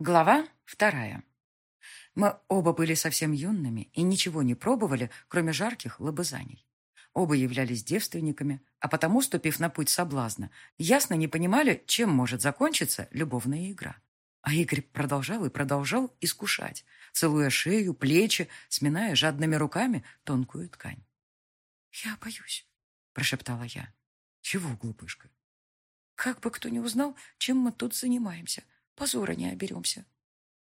Глава вторая. Мы оба были совсем юными и ничего не пробовали, кроме жарких лобызаний. Оба являлись девственниками, а потому, ступив на путь соблазна, ясно не понимали, чем может закончиться любовная игра. А Игорь продолжал и продолжал искушать, целуя шею, плечи, сминая жадными руками тонкую ткань. «Я боюсь», — прошептала я. «Чего, глупышка?» «Как бы кто ни узнал, чем мы тут занимаемся», Позора не оберемся.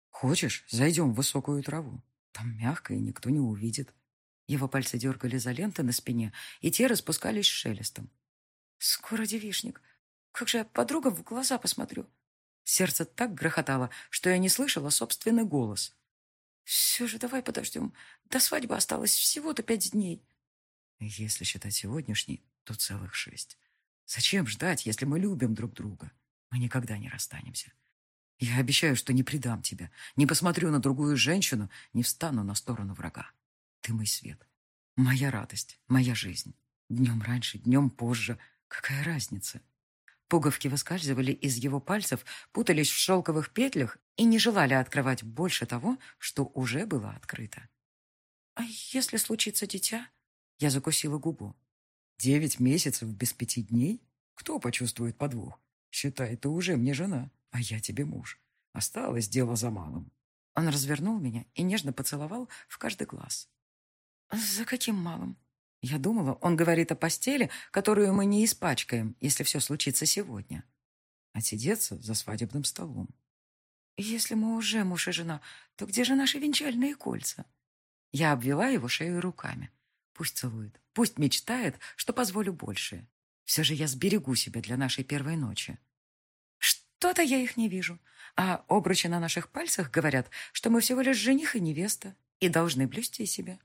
Хочешь, зайдем в высокую траву? Там мягко, и никто не увидит. Его пальцы дергали за ленты на спине, и те распускались шелестом. Скоро девишник. Как же я подругам в глаза посмотрю? Сердце так грохотало, что я не слышала собственный голос. Все же давай подождем. До свадьбы осталось всего-то пять дней. Если считать сегодняшний, то целых шесть. Зачем ждать, если мы любим друг друга? Мы никогда не расстанемся. Я обещаю, что не предам тебя, не посмотрю на другую женщину, не встану на сторону врага. Ты мой свет, моя радость, моя жизнь. Днем раньше, днем позже. Какая разница? Пуговки выскальзывали из его пальцев, путались в шелковых петлях и не желали открывать больше того, что уже было открыто. «А если случится дитя?» Я закусила губу. «Девять месяцев без пяти дней? Кто почувствует подвох? Считай, ты уже мне жена» а я тебе муж. Осталось дело за малым. Он развернул меня и нежно поцеловал в каждый глаз. «За каким малым?» Я думала, он говорит о постели, которую мы не испачкаем, если все случится сегодня. Отсидеться за свадебным столом. «Если мы уже муж и жена, то где же наши венчальные кольца?» Я обвела его шею руками. Пусть целует, пусть мечтает, что позволю большее. Все же я сберегу себя для нашей первой ночи. То-то я их не вижу. А обручи на наших пальцах говорят, что мы всего лишь жених и невеста и должны блюсти себя.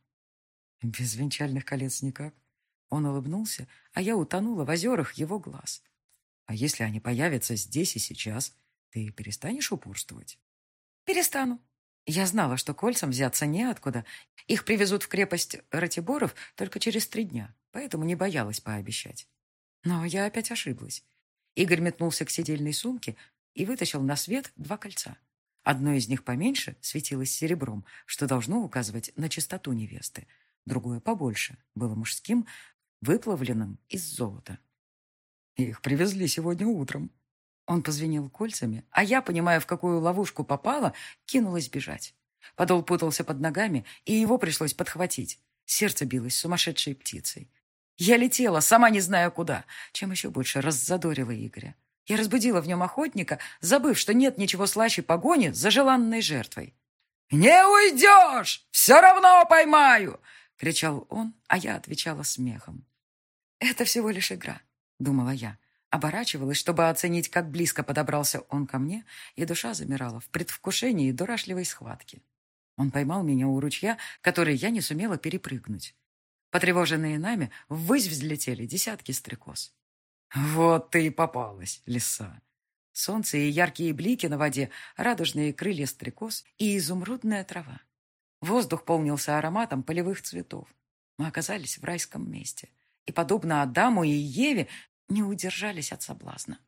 Без венчальных колец никак. Он улыбнулся, а я утонула в озерах его глаз. А если они появятся здесь и сейчас, ты перестанешь упорствовать? Перестану. Я знала, что кольцам взяться неоткуда. Их привезут в крепость Ратиборов только через три дня, поэтому не боялась пообещать. Но я опять ошиблась. Игорь метнулся к сидельной сумке и вытащил на свет два кольца. Одно из них поменьше светилось серебром, что должно указывать на чистоту невесты. Другое побольше, было мужским, выплавленным из золота. Их привезли сегодня утром. Он позвенел кольцами, а я, понимая, в какую ловушку попала, кинулась бежать. Подол путался под ногами, и его пришлось подхватить. Сердце билось сумасшедшей птицей. Я летела, сама не зная куда, чем еще больше раззадорила Игоря. Я разбудила в нем охотника, забыв, что нет ничего слаще погони за желанной жертвой. «Не уйдешь! Все равно поймаю!» — кричал он, а я отвечала смехом. «Это всего лишь игра», — думала я. Оборачивалась, чтобы оценить, как близко подобрался он ко мне, и душа замирала в предвкушении дурашливой схватки. Он поймал меня у ручья, который я не сумела перепрыгнуть. Потревоженные нами, ввысь взлетели десятки стрекоз. «Вот ты и попалась, лиса!» Солнце и яркие блики на воде, радужные крылья стрекоз и изумрудная трава. Воздух полнился ароматом полевых цветов. Мы оказались в райском месте и, подобно Адаму и Еве, не удержались от соблазна.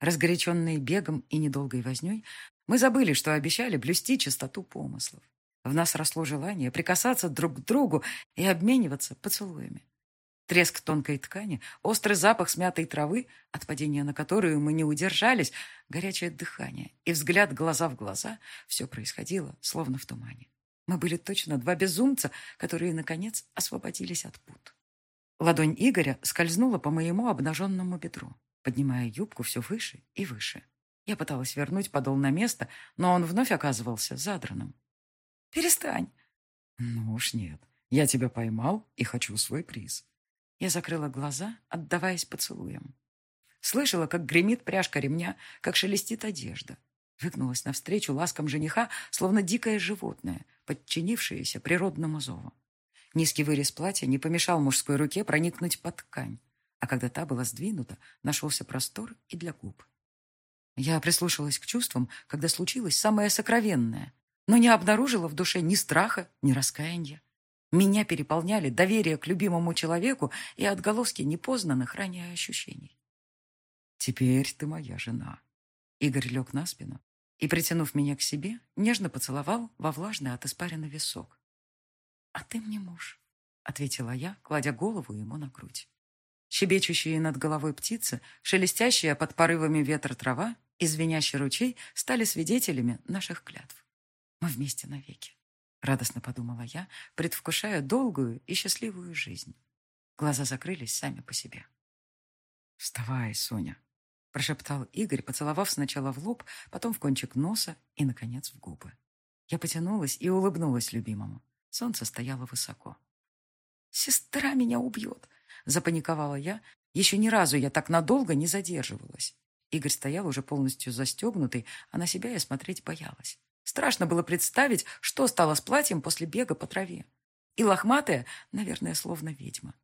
Разгоряченные бегом и недолгой возней, мы забыли, что обещали блюсти чистоту помыслов. В нас росло желание прикасаться друг к другу и обмениваться поцелуями. Треск тонкой ткани, острый запах смятой травы, от падения на которую мы не удержались, горячее дыхание и взгляд глаза в глаза — все происходило, словно в тумане. Мы были точно два безумца, которые, наконец, освободились от пут. Ладонь Игоря скользнула по моему обнаженному бедру, поднимая юбку все выше и выше. Я пыталась вернуть подол на место, но он вновь оказывался задранным. Перестань. Ну уж нет. Я тебя поймал и хочу свой приз. Я закрыла глаза, отдаваясь поцелуям. Слышала, как гремит пряжка ремня, как шелестит одежда. Выгнулась навстречу ласкам жениха, словно дикое животное, подчинившееся природному зову. Низкий вырез платья не помешал мужской руке проникнуть под ткань, а когда та была сдвинута, нашелся простор и для губ. Я прислушалась к чувствам, когда случилось самое сокровенное, но не обнаружила в душе ни страха, ни раскаяния. Меня переполняли доверие к любимому человеку и отголоски непознанных ранее ощущений. «Теперь ты моя жена». Игорь лег на спину, и, притянув меня к себе, нежно поцеловал во влажный от испарина висок. «А ты мне муж», — ответила я, кладя голову ему на грудь. Щебечущие над головой птицы, шелестящая под порывами ветра трава и звенящий ручей стали свидетелями наших клятв. Мы вместе навеки. Радостно подумала я, предвкушая долгую и счастливую жизнь. Глаза закрылись сами по себе. «Вставай, Соня», — прошептал Игорь, поцеловав сначала в лоб, потом в кончик носа и, наконец, в губы. Я потянулась и улыбнулась любимому. Солнце стояло высоко. «Сестра меня убьет!» — запаниковала я. Еще ни разу я так надолго не задерживалась. Игорь стоял уже полностью застегнутый, а на себя я смотреть боялась. Страшно было представить, что стало с платьем после бега по траве. И лохматая, наверное, словно ведьма.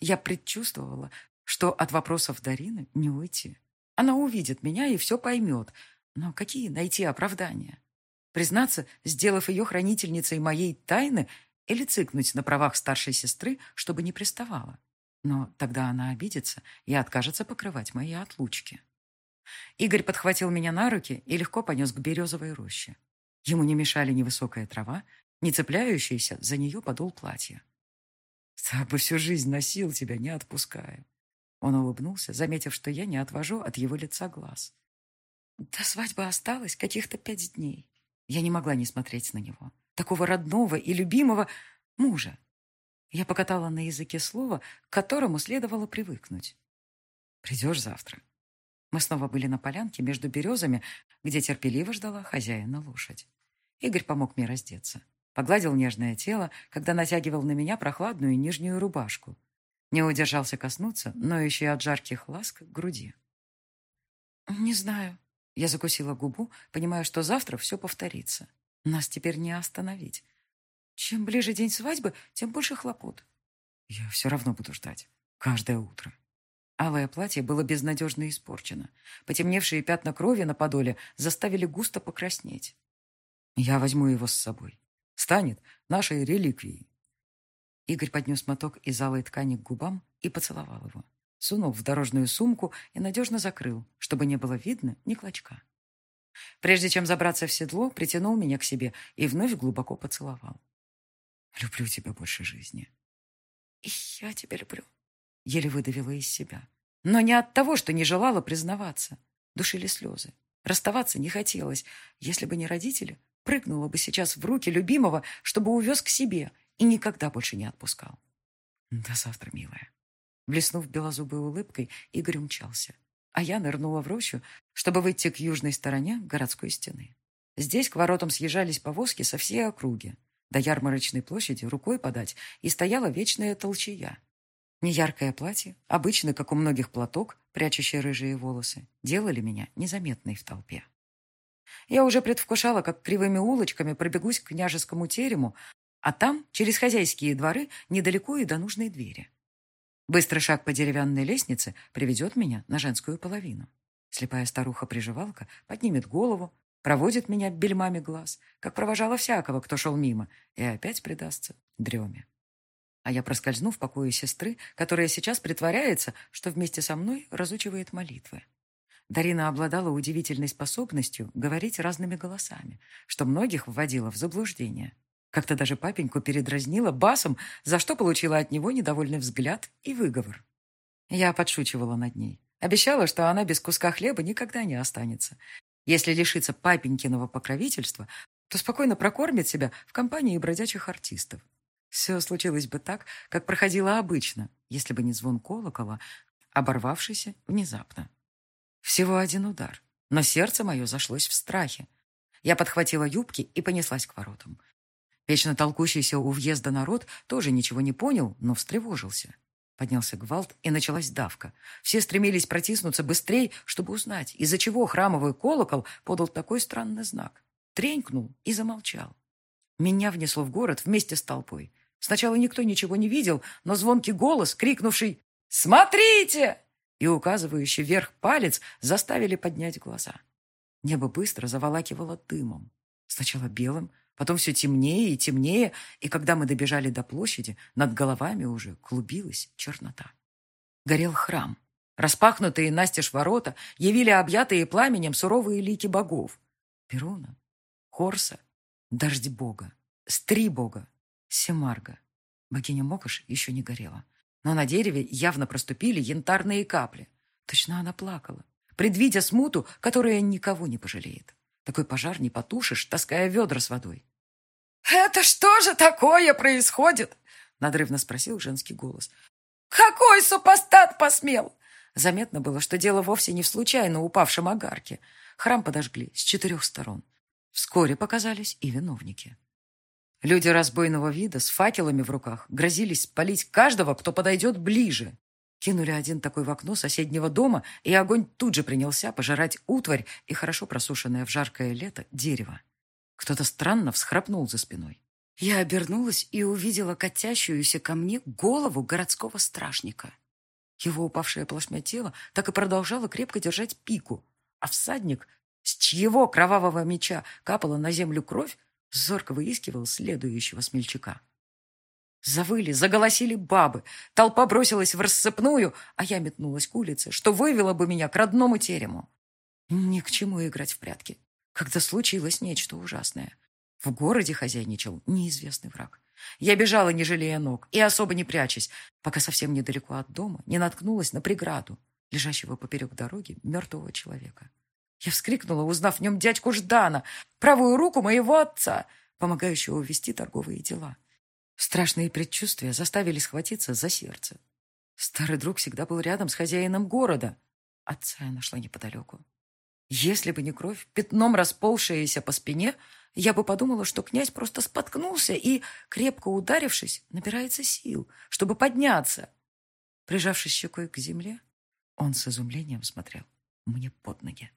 Я предчувствовала, что от вопросов Дарины не уйти. Она увидит меня и все поймет. Но какие найти оправдания? Признаться, сделав ее хранительницей моей тайны, или цикнуть на правах старшей сестры, чтобы не приставала. Но тогда она обидится и откажется покрывать мои отлучки. Игорь подхватил меня на руки и легко понес к березовой роще. Ему не мешали ни высокая трава, ни цепляющийся за нее подол платья. «Так бы всю жизнь носил тебя, не отпуская». Он улыбнулся, заметив, что я не отвожу от его лица глаз. До свадьбы осталось каких-то пять дней. Я не могла не смотреть на него. Такого родного и любимого мужа. Я покатала на языке слово, к которому следовало привыкнуть. «Придешь завтра?» Мы снова были на полянке между березами, где терпеливо ждала хозяина лошадь. Игорь помог мне раздеться. Погладил нежное тело, когда натягивал на меня прохладную нижнюю рубашку. Не удержался коснуться, но еще от жарких ласк груди. «Не знаю». Я закусила губу, понимая, что завтра все повторится. Нас теперь не остановить. Чем ближе день свадьбы, тем больше хлопот. Я все равно буду ждать. Каждое утро. Алое платье было безнадежно испорчено. Потемневшие пятна крови на подоле заставили густо покраснеть. Я возьму его с собой. Станет нашей реликвией. Игорь поднес моток из алой ткани к губам и поцеловал его. Сунул в дорожную сумку и надежно закрыл, чтобы не было видно ни клочка. Прежде чем забраться в седло, притянул меня к себе и вновь глубоко поцеловал. «Люблю тебя больше жизни». «И я тебя люблю», Еле выдавила из себя. Но не от того, что не желала признаваться. Душили слезы. Расставаться не хотелось. Если бы не родители, прыгнула бы сейчас в руки любимого, чтобы увез к себе и никогда больше не отпускал. До завтра, милая. Блеснув белозубой улыбкой, Игорь умчался. А я нырнула в рощу, чтобы выйти к южной стороне городской стены. Здесь к воротам съезжались повозки со всей округи. До ярмарочной площади рукой подать, и стояла вечная толчая. Неяркое платье, обычный, как у многих, платок, прячущий рыжие волосы, делали меня незаметной в толпе. Я уже предвкушала, как кривыми улочками пробегусь к княжескому терему, а там, через хозяйские дворы, недалеко и до нужной двери. Быстрый шаг по деревянной лестнице приведет меня на женскую половину. Слепая старуха-приживалка поднимет голову, проводит меня бельмами глаз, как провожала всякого, кто шел мимо, и опять предастся дреме. А я проскользну в покое сестры, которая сейчас притворяется, что вместе со мной разучивает молитвы. Дарина обладала удивительной способностью говорить разными голосами, что многих вводило в заблуждение. Как-то даже папеньку передразнила басом, за что получила от него недовольный взгляд и выговор. Я подшучивала над ней. Обещала, что она без куска хлеба никогда не останется. Если лишится папенькиного покровительства, то спокойно прокормит себя в компании бродячих артистов. Все случилось бы так, как проходило обычно, если бы не звон колокола, оборвавшийся внезапно. Всего один удар, но сердце мое зашлось в страхе. Я подхватила юбки и понеслась к воротам. Вечно толкущийся у въезда народ тоже ничего не понял, но встревожился. Поднялся гвалт, и началась давка. Все стремились протиснуться быстрее, чтобы узнать, из-за чего храмовый колокол подал такой странный знак. Тренькнул и замолчал. Меня внесло в город вместе с толпой. Сначала никто ничего не видел, но звонкий голос, крикнувший «Смотрите!» и указывающий вверх палец заставили поднять глаза. Небо быстро заволакивало дымом. Сначала белым, потом все темнее и темнее, и когда мы добежали до площади, над головами уже клубилась чернота. Горел храм. Распахнутые настежь ворота явили объятые пламенем суровые лики богов. Перуна, Хорса, Дождь Бога, Стри Бога, Семарга. Богиня Мокош еще не горела. Но на дереве явно проступили янтарные капли. Точно она плакала, предвидя смуту, которая никого не пожалеет. Такой пожар не потушишь, таская ведра с водой. «Это что же такое происходит?» надрывно спросил женский голос. «Какой супостат посмел?» Заметно было, что дело вовсе не в случайно упавшем огарке. Храм подожгли с четырех сторон. Вскоре показались и виновники. Люди разбойного вида с факелами в руках грозились спалить каждого, кто подойдет ближе. Кинули один такой в окно соседнего дома, и огонь тут же принялся пожирать утварь и хорошо просушенное в жаркое лето дерево. Кто-то странно всхрапнул за спиной. Я обернулась и увидела катящуюся ко мне голову городского стражника. Его упавшее плашмя тело так и продолжало крепко держать пику, а всадник, с чьего кровавого меча капала на землю кровь, зорко выискивал следующего смельчака. Завыли, заголосили бабы, толпа бросилась в рассыпную, а я метнулась к улице, что вывело бы меня к родному терему. Ни к чему играть в прятки, когда случилось нечто ужасное. В городе хозяйничал неизвестный враг. Я бежала, не жалея ног, и особо не прячась, пока совсем недалеко от дома не наткнулась на преграду, лежащего поперек дороги мертвого человека. Я вскрикнула, узнав в нем дядьку Ждана, правую руку моего отца, помогающего вести торговые дела. Страшные предчувствия заставили схватиться за сердце. Старый друг всегда был рядом с хозяином города. Отца я нашла неподалеку. Если бы не кровь, пятном расползшаяся по спине, я бы подумала, что князь просто споткнулся и, крепко ударившись, набирается сил, чтобы подняться. Прижавшись щекой к земле, он с изумлением смотрел мне под ноги.